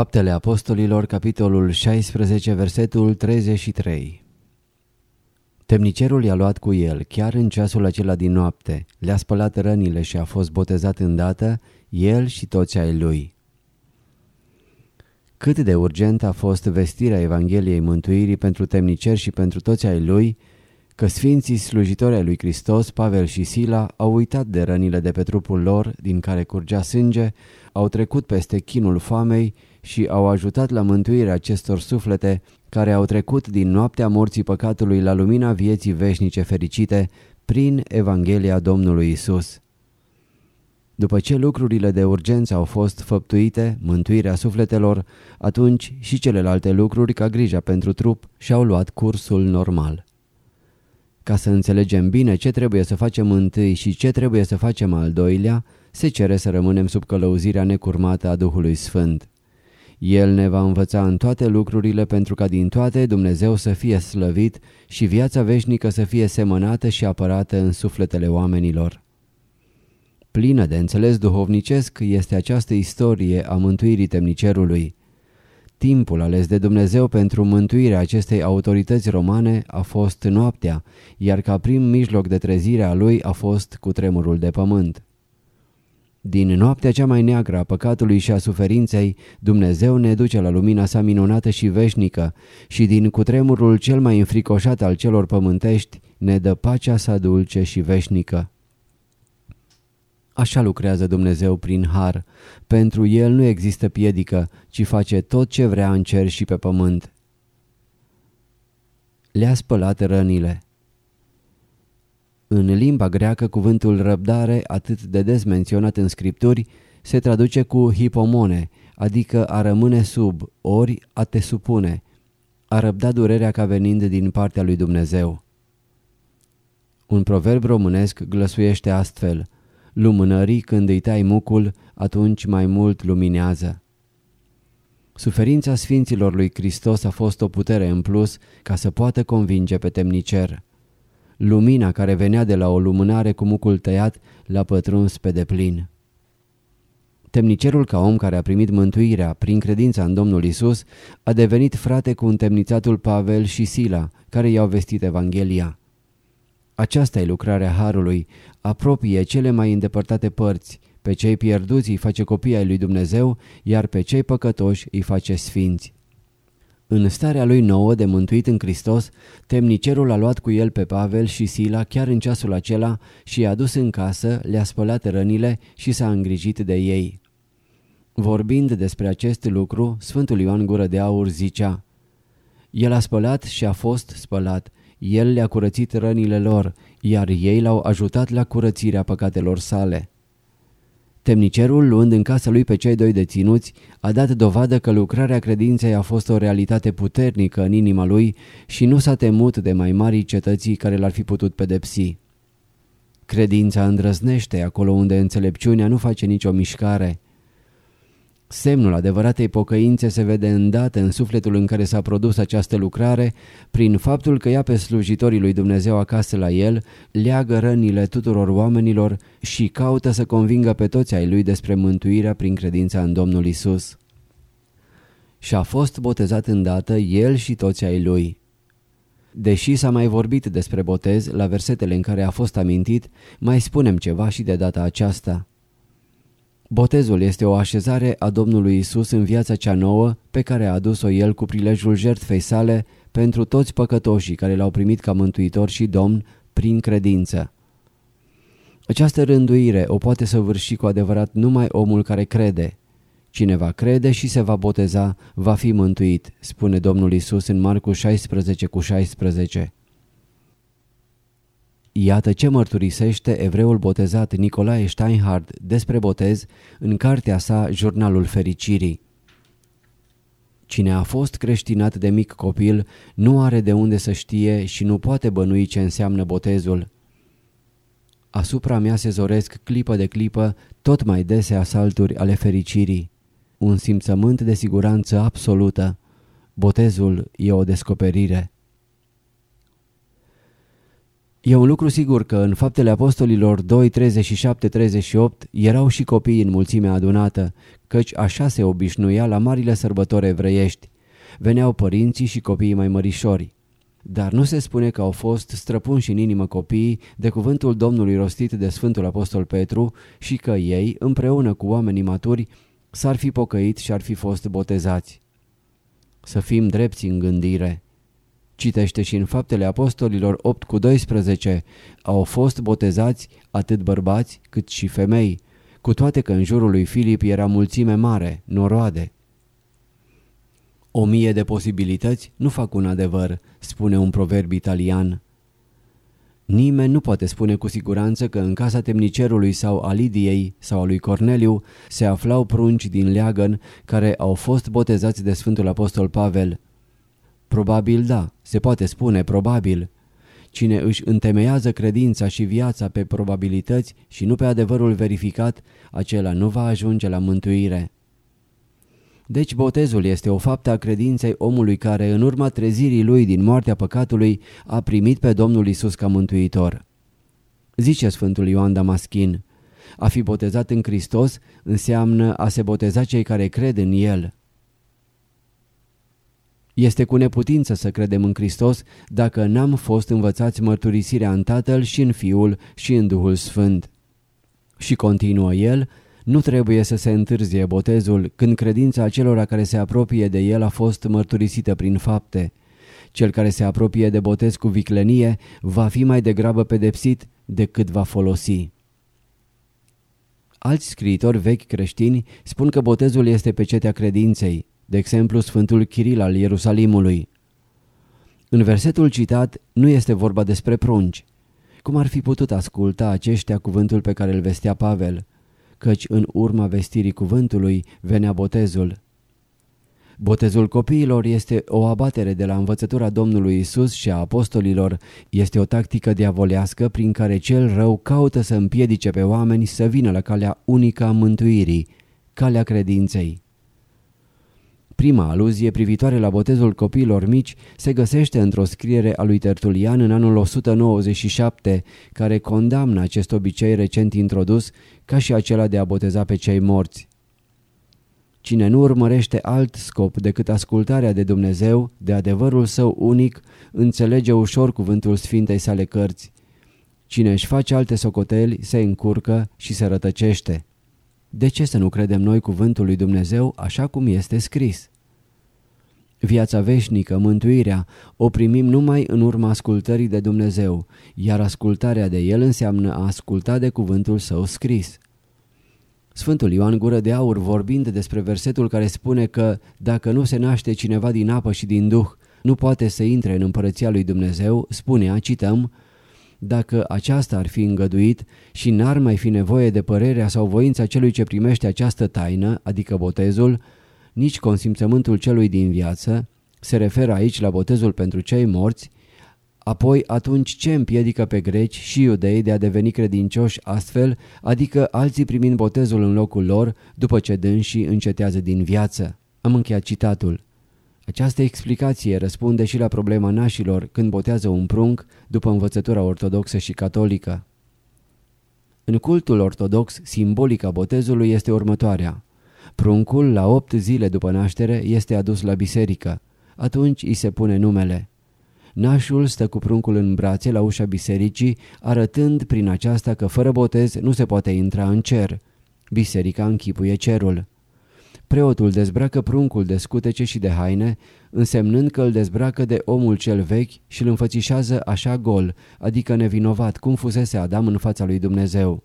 Faptele Apostolilor, capitolul 16, versetul 33 Temnicerul i-a luat cu el, chiar în ceasul acela din noapte, le-a spălat rănile și a fost botezat îndată, el și toți ai lui. Cât de urgent a fost vestirea Evangheliei Mântuirii pentru temniceri și pentru toți ai lui, că sfinții slujitori ai lui Hristos, Pavel și Sila, au uitat de rănile de pe trupul lor, din care curgea sânge, au trecut peste chinul foamei și au ajutat la mântuirea acestor suflete care au trecut din noaptea morții păcatului la lumina vieții veșnice fericite prin Evanghelia Domnului Isus. După ce lucrurile de urgență au fost făptuite, mântuirea sufletelor, atunci și celelalte lucruri ca grija pentru trup și-au luat cursul normal. Ca să înțelegem bine ce trebuie să facem întâi și ce trebuie să facem al doilea, se cere să rămânem sub călăuzirea necurmată a Duhului Sfânt. El ne va învăța în toate lucrurile pentru ca din toate Dumnezeu să fie slăvit și viața veșnică să fie semănată și apărată în sufletele oamenilor. Plină de înțeles duhovnicesc este această istorie a mântuirii temnicerului. Timpul ales de Dumnezeu pentru mântuirea acestei autorități romane a fost noaptea, iar ca prim mijloc de trezire a lui a fost cu tremurul de pământ. Din noaptea cea mai neagră a păcatului și a suferinței, Dumnezeu ne duce la lumina sa minunată și veșnică și din cutremurul cel mai înfricoșat al celor pământești ne dă pacea sa dulce și veșnică. Așa lucrează Dumnezeu prin har. Pentru El nu există piedică, ci face tot ce vrea în cer și pe pământ. Le-a spălat rănile. În limba greacă, cuvântul răbdare, atât de des menționat în scripturi, se traduce cu hipomone, adică a rămâne sub, ori a te supune, a răbda durerea ca venind din partea lui Dumnezeu. Un proverb românesc glăsuiește astfel – lumânării când îi tai mucul, atunci mai mult luminează. Suferința Sfinților lui Hristos a fost o putere în plus ca să poată convinge pe temnicer. Lumina care venea de la o lumânare cu mucul tăiat l-a pătruns pe deplin. Temnicerul ca om care a primit mântuirea prin credința în Domnul Isus a devenit frate cu întemnițatul Pavel și Sila, care i-au vestit Evanghelia. Aceasta e lucrarea Harului, apropie cele mai îndepărtate părți, pe cei pierduți îi face copii ai lui Dumnezeu, iar pe cei păcătoși îi face sfinți. În starea lui nouă de mântuit în Hristos, temnicerul a luat cu el pe Pavel și Sila chiar în ceasul acela și i-a dus în casă, le-a spălat rănile și s-a îngrijit de ei. Vorbind despre acest lucru, Sfântul Ioan Gură de Aur zicea El a spălat și a fost spălat, el le-a curățit rănile lor, iar ei l-au ajutat la curățirea păcatelor sale. Temnicerul, luând în casa lui pe cei doi deținuți, a dat dovadă că lucrarea credinței a fost o realitate puternică în inima lui și nu s-a temut de mai mari cetății care l-ar fi putut pedepsi. Credința îndrăznește acolo unde înțelepciunea nu face nicio mișcare. Semnul adevăratei pocăințe se vede îndată în sufletul în care s-a produs această lucrare, prin faptul că ia pe slujitorii lui Dumnezeu acasă la el, leagă rănile tuturor oamenilor și caută să convingă pe toți ai lui despre mântuirea prin credința în Domnul Isus. Și a fost botezat îndată el și toți ai lui. Deși s-a mai vorbit despre botez la versetele în care a fost amintit, mai spunem ceva și de data aceasta – Botezul este o așezare a Domnului Isus în viața cea nouă pe care a adus-o El cu prilejul jertfei sale pentru toți păcătoșii care l-au primit ca mântuitor și domn prin credință. Această rânduire o poate săvârși cu adevărat numai omul care crede. Cine va crede și se va boteza, va fi mântuit, spune Domnul Isus în Marcu 16 cu 16. Iată ce mărturisește evreul botezat Nicolae Steinhard despre botez în cartea sa Jurnalul Fericirii. Cine a fost creștinat de mic copil nu are de unde să știe și nu poate bănui ce înseamnă botezul. Asupra mea se zoresc clipă de clipă tot mai dese asalturi ale fericirii. Un simțământ de siguranță absolută. Botezul e o descoperire. E un lucru sigur că în faptele apostolilor 2, 37, 38 erau și copii în mulțimea adunată, căci așa se obișnuia la marile sărbători evreiești. Veneau părinții și copiii mai mărișori. Dar nu se spune că au fost străpunși în inimă copiii de cuvântul Domnului rostit de Sfântul Apostol Petru și că ei, împreună cu oamenii maturi, s-ar fi pocăit și ar fi fost botezați. Să fim drepți în gândire. Citește și în faptele apostolilor 8 cu 12 au fost botezați atât bărbați cât și femei, cu toate că în jurul lui Filip era mulțime mare, noroade. O mie de posibilități nu fac un adevăr, spune un proverb italian. Nimeni nu poate spune cu siguranță că în casa temnicerului sau a Lidiei sau a lui Corneliu se aflau prunci din leagăn care au fost botezați de Sfântul Apostol Pavel. Probabil da, se poate spune probabil. Cine își întemeiază credința și viața pe probabilități și nu pe adevărul verificat, acela nu va ajunge la mântuire. Deci botezul este o faptă a credinței omului care, în urma trezirii lui din moartea păcatului, a primit pe Domnul Isus ca mântuitor. Zice Sfântul Ioan Damaschin, a fi botezat în Hristos înseamnă a se boteza cei care cred în El. Este cu neputință să credem în Hristos dacă n-am fost învățați mărturisirea în Tatăl și în Fiul și în Duhul Sfânt. Și continuă el, nu trebuie să se întârzie botezul când credința acelora care se apropie de el a fost mărturisită prin fapte. Cel care se apropie de botez cu viclenie va fi mai degrabă pedepsit decât va folosi. Alți scriitori vechi creștini spun că botezul este pecetea credinței, de exemplu Sfântul Chiril al Ierusalimului. În versetul citat nu este vorba despre prunci. Cum ar fi putut asculta aceștia cuvântul pe care îl vestea Pavel? Căci în urma vestirii cuvântului venea botezul. Botezul copiilor este o abatere de la învățătura Domnului Isus și a apostolilor. Este o tactică diavolească prin care cel rău caută să împiedice pe oameni să vină la calea unică a mântuirii, calea credinței. Prima aluzie privitoare la botezul copiilor mici se găsește într-o scriere a lui Tertulian în anul 197, care condamnă acest obicei recent introdus ca și acela de a boteza pe cei morți. Cine nu urmărește alt scop decât ascultarea de Dumnezeu, de adevărul său unic, înțelege ușor cuvântul Sfintei sale cărți. Cine își face alte socoteli, se încurcă și se rătăcește. De ce să nu credem noi cuvântul lui Dumnezeu așa cum este scris? Viața veșnică, mântuirea, o primim numai în urma ascultării de Dumnezeu, iar ascultarea de El înseamnă a asculta de cuvântul său scris. Sfântul Ioan Gură de Aur vorbind despre versetul care spune că dacă nu se naște cineva din apă și din duh, nu poate să intre în împărăția lui Dumnezeu, spunea, cităm, dacă aceasta ar fi îngăduit și n-ar mai fi nevoie de părerea sau voința celui ce primește această taină, adică botezul, nici consimțământul celui din viață, se referă aici la botezul pentru cei morți, apoi atunci ce împiedică pe greci și iudei de a deveni credincioși astfel, adică alții primind botezul în locul lor după ce dânsii încetează din viață? Am încheiat citatul. Această explicație răspunde și la problema nașilor când botează un prunc după învățătura ortodoxă și catolică. În cultul ortodox, simbolica botezului este următoarea. Pruncul, la opt zile după naștere, este adus la biserică. Atunci îi se pune numele. Nașul stă cu pruncul în brațe la ușa bisericii, arătând prin aceasta că fără botez nu se poate intra în cer. Biserica închipuie cerul. Preotul dezbracă pruncul de scutece și de haine, însemnând că îl dezbracă de omul cel vechi și îl înfățișează așa gol, adică nevinovat, cum fusese Adam în fața lui Dumnezeu.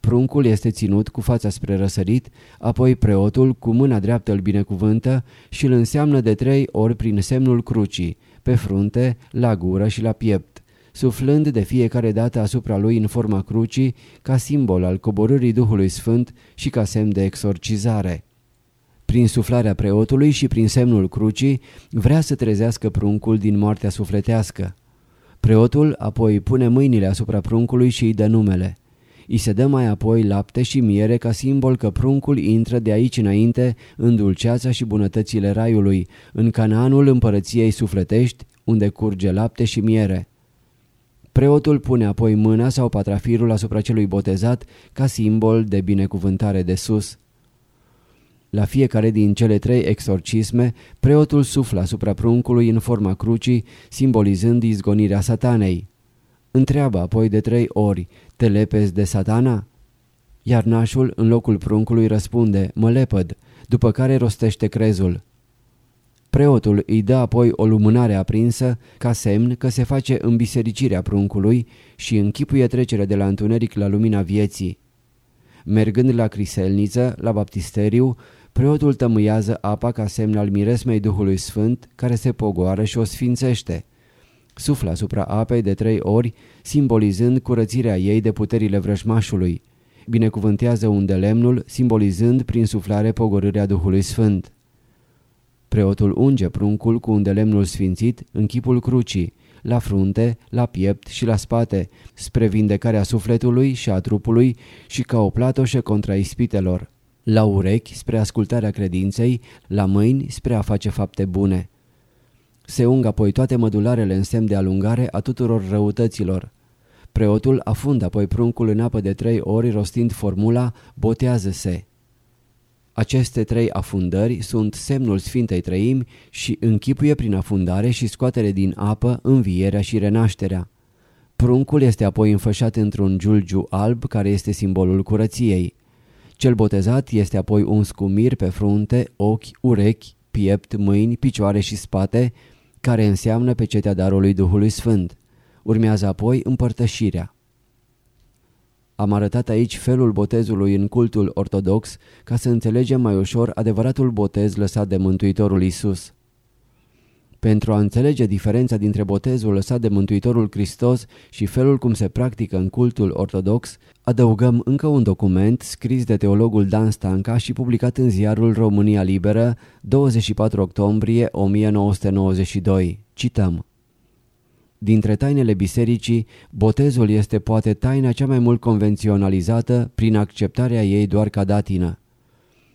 Pruncul este ținut cu fața spre răsărit, apoi preotul cu mâna dreaptă îl binecuvântă și îl înseamnă de trei ori prin semnul crucii, pe frunte, la gură și la piept, suflând de fiecare dată asupra lui în forma crucii ca simbol al coborârii Duhului Sfânt și ca semn de exorcizare. Prin suflarea preotului și prin semnul crucii vrea să trezească pruncul din moartea sufletească. Preotul apoi pune mâinile asupra pruncului și îi dă numele. I se dă mai apoi lapte și miere ca simbol că pruncul intră de aici înainte în dulceața și bunătățile raiului, în canaanul împărăției sufletești, unde curge lapte și miere. Preotul pune apoi mâna sau patrafirul asupra celui botezat ca simbol de binecuvântare de sus. La fiecare din cele trei exorcisme, preotul suflă asupra pruncului în forma crucii, simbolizând izgonirea satanei. Întreabă apoi de trei ori, te lepezi de satana? Iar nașul în locul pruncului răspunde, mă lepăd, după care rostește crezul. Preotul îi dă apoi o lumânare aprinsă ca semn că se face îmbisericirea pruncului și închipuie trecerea de la întuneric la lumina vieții. Mergând la criselniță, la baptisteriu, preotul tămâiază apa ca semn al miresmei Duhului Sfânt care se pogoară și o sfințește. Suflă asupra apei de trei ori, simbolizând curățirea ei de puterile vrăjmașului. Binecuvântează unde lemnul, simbolizând prin suflare pogorârea Duhului Sfânt. Preotul unge pruncul cu un lemnul sfințit în chipul crucii, la frunte, la piept și la spate, spre vindecarea sufletului și a trupului și ca o platoșă contra ispitelor, la urechi spre ascultarea credinței, la mâini spre a face fapte bune. Se ung apoi toate mădularele în semn de alungare a tuturor răutăților. Preotul afundă apoi pruncul în apă de trei ori rostind formula Botează-se. Aceste trei afundări sunt semnul Sfintei Trăimi și închipuie prin afundare și scoatere din apă învierea și renașterea. Pruncul este apoi înfășat într-un giulgiu alb care este simbolul curăției. Cel botezat este apoi uns cu mir pe frunte, ochi, urechi, piept, mâini, picioare și spate, care înseamnă pecetea darului Duhului Sfânt. Urmează apoi împărtășirea. Am arătat aici felul botezului în cultul ortodox ca să înțelegem mai ușor adevăratul botez lăsat de Mântuitorul Isus. Pentru a înțelege diferența dintre botezul lăsat de Mântuitorul Hristos și felul cum se practică în cultul ortodox, adăugăm încă un document scris de teologul Dan Stanca și publicat în ziarul România Liberă, 24 octombrie 1992. Cităm. Dintre tainele bisericii, botezul este poate taina cea mai mult convenționalizată prin acceptarea ei doar ca datină.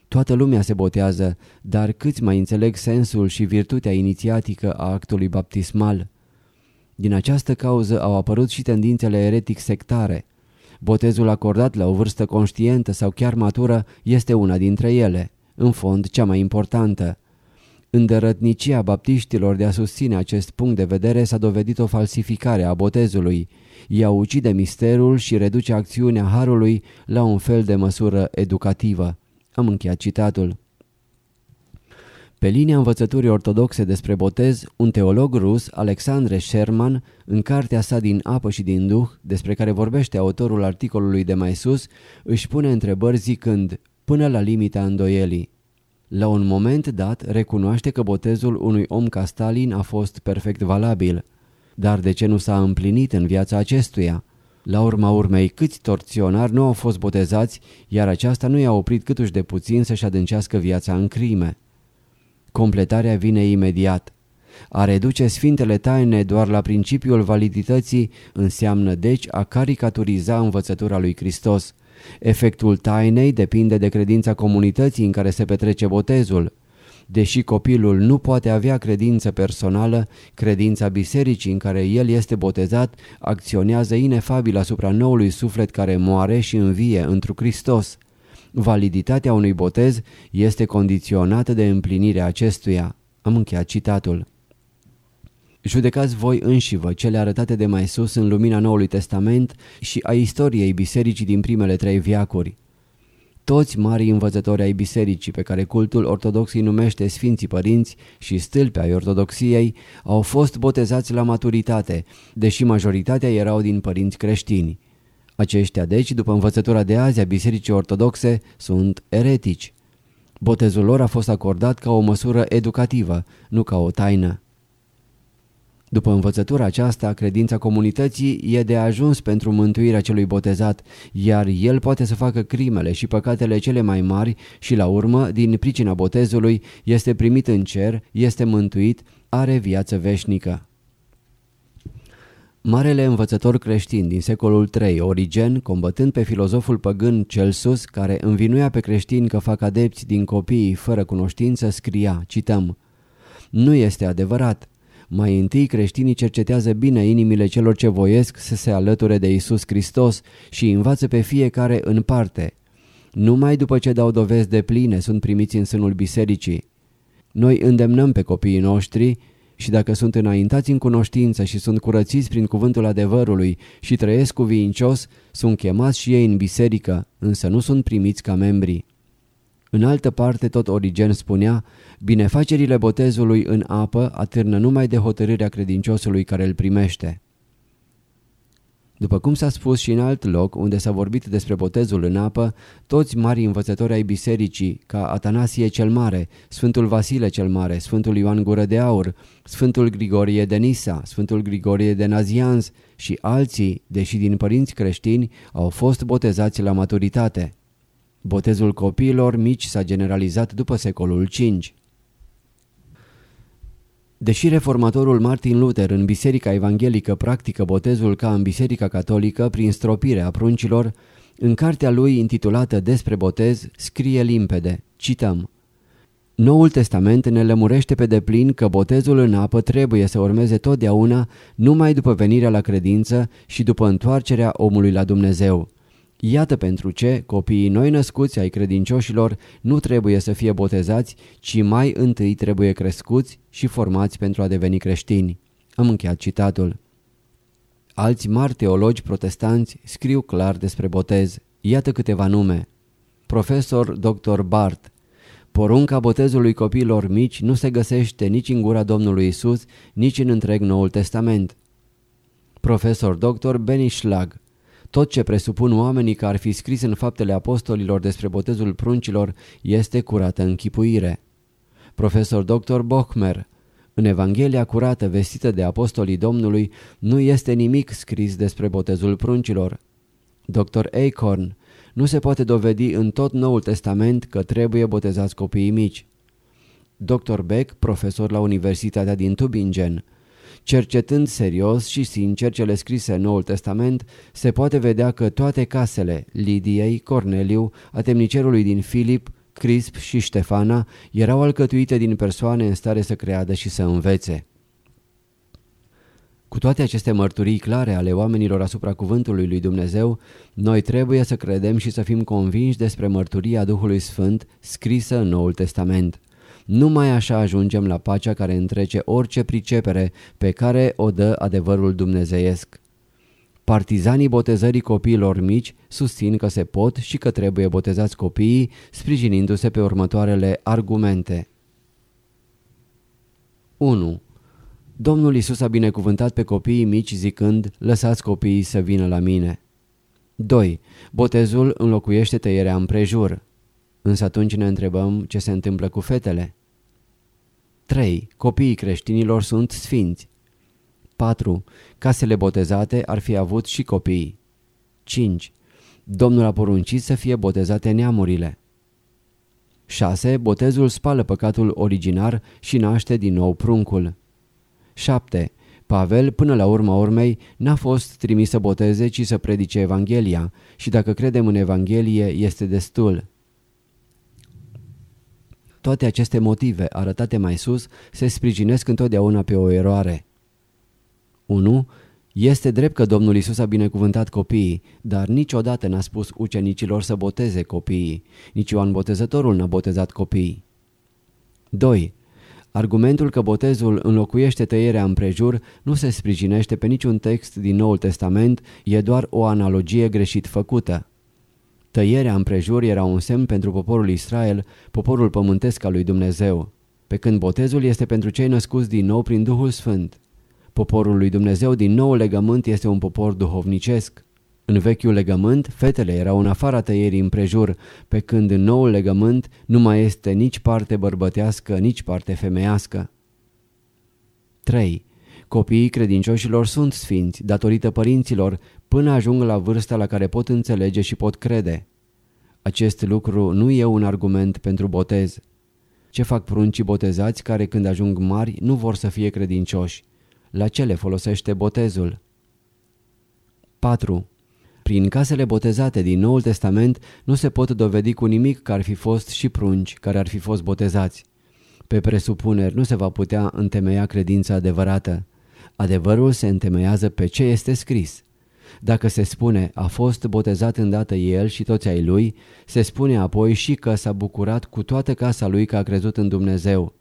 Toată lumea se botează, dar câți mai înțeleg sensul și virtutea inițiatică a actului baptismal? Din această cauză au apărut și tendințele eretic sectare. Botezul acordat la o vârstă conștientă sau chiar matură este una dintre ele, în fond cea mai importantă. Îndărătnicia baptiștilor de a susține acest punct de vedere s-a dovedit o falsificare a botezului. Ea ucide misterul și reduce acțiunea Harului la un fel de măsură educativă. Am încheiat citatul. Pe linia învățăturii ortodoxe despre botez, un teolog rus, Alexandre Sherman, în cartea sa din apă și din duh, despre care vorbește autorul articolului de mai sus, își pune întrebări zicând, până la limita îndoielii. La un moment dat recunoaște că botezul unui om ca Stalin a fost perfect valabil. Dar de ce nu s-a împlinit în viața acestuia? La urma urmei, câți torționari nu au fost botezați, iar aceasta nu i-a oprit câtuși de puțin să-și adâncească viața în crime. Completarea vine imediat. A reduce sfintele taine doar la principiul validității înseamnă deci a caricaturiza învățătura lui Hristos. Efectul tainei depinde de credința comunității în care se petrece botezul. Deși copilul nu poate avea credință personală, credința bisericii în care el este botezat acționează inefabil asupra noului suflet care moare și învie întru Hristos. Validitatea unui botez este condiționată de împlinirea acestuia. Am încheiat citatul. Judecați voi înșivă cele arătate de mai sus în lumina Noului Testament și a istoriei bisericii din primele trei viacuri. Toți marii învățători ai bisericii, pe care cultul ortodox îi numește Sfinții Părinți și stâlpi ai ortodoxiei, au fost botezați la maturitate, deși majoritatea erau din părinți creștini. Aceștia, deci, după învățătura de azi a bisericii ortodoxe, sunt eretici. Botezul lor a fost acordat ca o măsură educativă, nu ca o taină. După învățătura aceasta, credința comunității e de ajuns pentru mântuirea celui botezat, iar el poate să facă crimele și păcatele cele mai mari și la urmă, din pricina botezului, este primit în cer, este mântuit, are viață veșnică. Marele învățător creștin din secolul III, Origen, combătând pe filozoful păgân Celsus, care învinuia pe creștini că fac adepți din copiii fără cunoștință, scria, cităm, Nu este adevărat. Mai întâi creștinii cercetează bine inimile celor ce voiesc să se alăture de Isus Hristos și învață pe fiecare în parte. Numai după ce dau dovezi de pline sunt primiți în sânul bisericii. Noi îndemnăm pe copiii noștri și dacă sunt înaintați în cunoștință și sunt curățiți prin cuvântul adevărului și trăiesc cuvincios, sunt chemați și ei în biserică, însă nu sunt primiți ca membri. În altă parte tot Origen spunea, binefacerile botezului în apă atârnă numai de hotărârea credinciosului care îl primește. După cum s-a spus și în alt loc unde s-a vorbit despre botezul în apă, toți mari învățători ai bisericii, ca Atanasie cel Mare, Sfântul Vasile cel Mare, Sfântul Ioan Gură de Aur, Sfântul Grigorie de Nisa, Sfântul Grigorie de Nazianz și alții, deși din părinți creștini, au fost botezați la maturitate. Botezul copiilor mici s-a generalizat după secolul V. Deși reformatorul Martin Luther în Biserica Evanghelică practică botezul ca în Biserica Catolică prin stropire a pruncilor, în cartea lui intitulată Despre botez scrie limpede, cităm Noul Testament ne lămurește pe deplin că botezul în apă trebuie să urmeze totdeauna numai după venirea la credință și după întoarcerea omului la Dumnezeu. Iată pentru ce copiii noi născuți ai credincioșilor nu trebuie să fie botezați, ci mai întâi trebuie crescuți și formați pentru a deveni creștini. Am încheiat citatul. Alți mari teologi protestanți scriu clar despre botez. Iată câteva nume. Profesor Dr. Bart Porunca botezului copiilor mici nu se găsește nici în gura Domnului Isus, nici în întreg Noul Testament. Profesor Dr. Benny Schlag tot ce presupun oamenii că ar fi scris în faptele apostolilor despre botezul pruncilor este curată închipuire. Profesor Dr. Bochmer În Evanghelia curată vestită de apostolii Domnului nu este nimic scris despre botezul pruncilor. Dr. Acorn Nu se poate dovedi în tot Noul Testament că trebuie botezați copiii mici. Dr. Beck, profesor la Universitatea din Tübingen Cercetând serios și sincer cele scrise în Noul Testament, se poate vedea că toate casele Lidiei, Corneliu, a temnicerului din Filip, Crisp și Ștefana erau alcătuite din persoane în stare să creadă și să învețe. Cu toate aceste mărturii clare ale oamenilor asupra cuvântului lui Dumnezeu, noi trebuie să credem și să fim convinși despre mărturia Duhului Sfânt scrisă în Noul Testament. Numai așa ajungem la pacea care întrece orice pricepere pe care o dă adevărul dumnezeiesc. Partizanii botezării copiilor mici susțin că se pot și că trebuie botezați copiii sprijinindu-se pe următoarele argumente. 1. Domnul Isus a binecuvântat pe copiii mici zicând, lăsați copiii să vină la mine. 2. Botezul înlocuiește tăierea împrejur. Însă atunci ne întrebăm ce se întâmplă cu fetele. 3. Copiii creștinilor sunt sfinți. 4. Casele botezate ar fi avut și copii. 5. Domnul a poruncit să fie botezate neamurile. 6. Botezul spală păcatul originar și naște din nou pruncul. 7. Pavel, până la urma urmei, n-a fost trimis să boteze, ci să predice Evanghelia și dacă credem în Evanghelie, este destul. Toate aceste motive arătate mai sus se sprijinesc întotdeauna pe o eroare. 1. Este drept că Domnul Isus a binecuvântat copiii, dar niciodată n-a spus ucenicilor să boteze copiii. Nici Ioan Botezătorul n-a botezat copiii. 2. Argumentul că botezul înlocuiește tăierea împrejur nu se sprijinește pe niciun text din Noul Testament, e doar o analogie greșit făcută. Tăierea împrejur era un semn pentru poporul Israel, poporul pământesc al lui Dumnezeu, pe când botezul este pentru cei născuți din nou prin Duhul Sfânt. Poporul lui Dumnezeu din nou legământ este un popor duhovnicesc. În vechiul legământ, fetele erau în afara tăierii împrejur, pe când în noul legământ nu mai este nici parte bărbătească, nici parte femeiască. 3. Copiii credincioșilor sunt sfinți datorită părinților până ajung la vârsta la care pot înțelege și pot crede. Acest lucru nu e un argument pentru botez. Ce fac pruncii botezați care când ajung mari nu vor să fie credincioși? La ce le folosește botezul? 4. Prin casele botezate din Noul Testament nu se pot dovedi cu nimic că ar fi fost și prunci care ar fi fost botezați. Pe presupuneri nu se va putea întemeia credința adevărată. Adevărul se întemeiază pe ce este scris. Dacă se spune a fost botezat îndată el și toți ai lui, se spune apoi și că s-a bucurat cu toată casa lui că a crezut în Dumnezeu.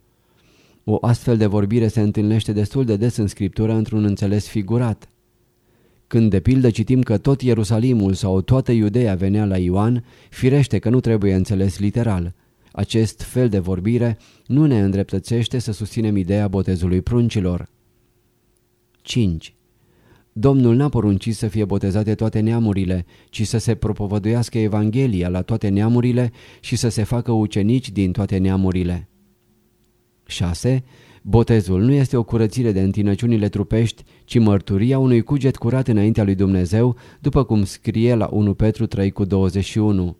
O astfel de vorbire se întâlnește destul de des în Scriptură într-un înțeles figurat. Când de pildă citim că tot Ierusalimul sau toată Iudeea venea la Ioan, firește că nu trebuie înțeles literal. Acest fel de vorbire nu ne îndreptățește să susținem ideea botezului pruncilor. 5. Domnul n-a poruncit să fie botezate toate neamurile, ci să se propovăduiască Evanghelia la toate neamurile și să se facă ucenici din toate neamurile. 6. Botezul nu este o curățire de întinăciunile trupești, ci mărturia unui cuget curat înaintea lui Dumnezeu, după cum scrie la 1 Petru 3 cu 21.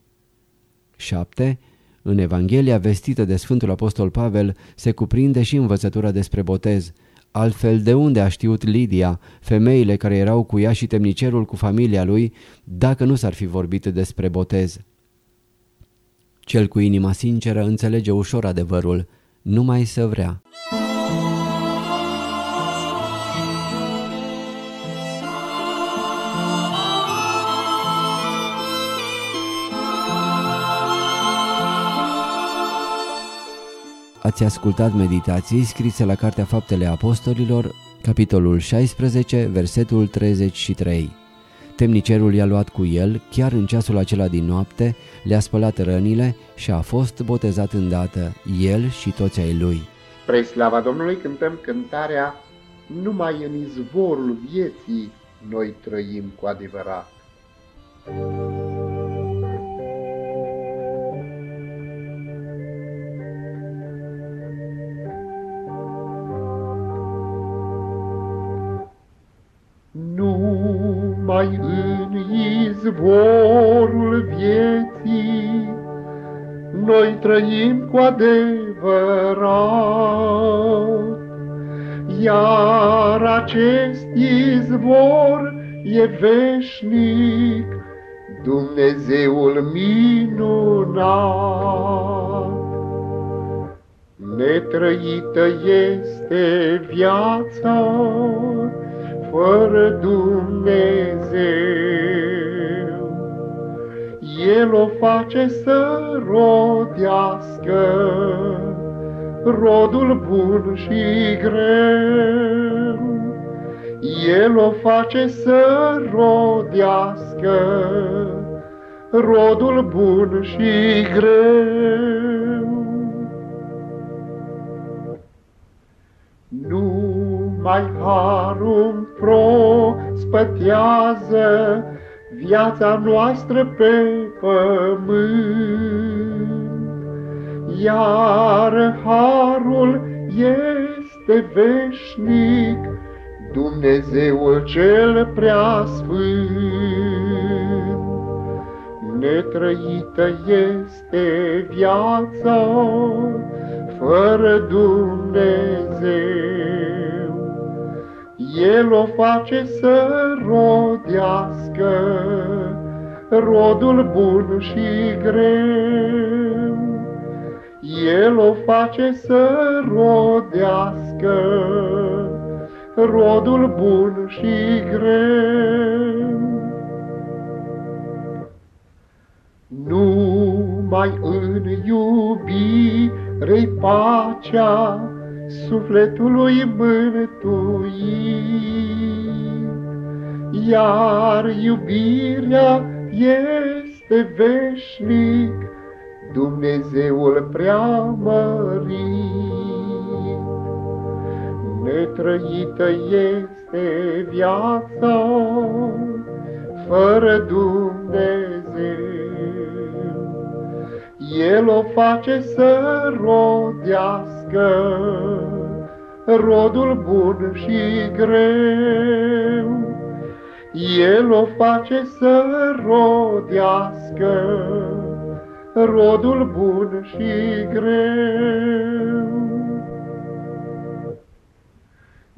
7. În Evanghelia vestită de Sfântul Apostol Pavel se cuprinde și învățătura despre botez. Altfel de unde a știut Lidia, femeile care erau cu ea și temnicerul cu familia lui, dacă nu s-ar fi vorbit despre botez? Cel cu inima sinceră înțelege ușor adevărul, numai să vrea. Ați ascultat meditații scrise la Cartea Faptele Apostolilor, capitolul 16, versetul 33. Temnicerul i-a luat cu el, chiar în ceasul acela din noapte, le-a spălat rănile și a fost botezat îndată, el și toți ai lui. Spre slava Domnului cântăm cântarea Numai în izvorul vieții noi trăim cu adevărat. Numai izvorul vieții noi trăim cu adevărat. Iar acest izvor e veșnic, Dumnezeul minunat. Netrăită este viața fără Dumnezeu. El o face să rodească rodul bun și greu. El o face să rodească rodul bun și greu. Numai harul prospătează viața noastră pe pământ. Iar harul este veșnic, Dumnezeul cel prea sfânt. Netrăită este viața fără Dumnezeu. El o face să rodească rodul bun și greu. El o face să rodească rodul bun și greu. Numai în iubire pacea sufletului mântuit, iar iubirea este este veșnic, Dumnezeul preamărit. Netrăită este viața fără Dumnezeu. El o face să rodească rodul bun și greu. El o face să rodească rodul bun și greu.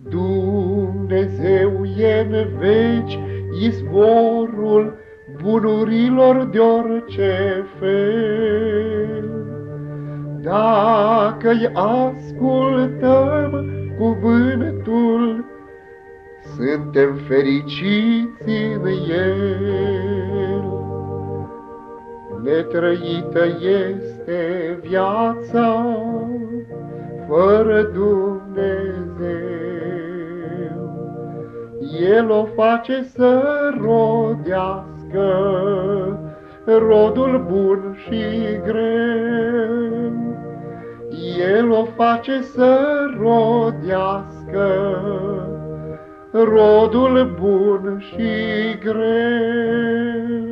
Dumnezeu e în veci izvorul bunurilor de orice fel. Dacă-i ascultăm cuvântul, suntem fericiți în el. Netrăită este viața fără Dumnezeu. El o face să rodească rodul bun și greu. El o face să rodească rodul bun și greu.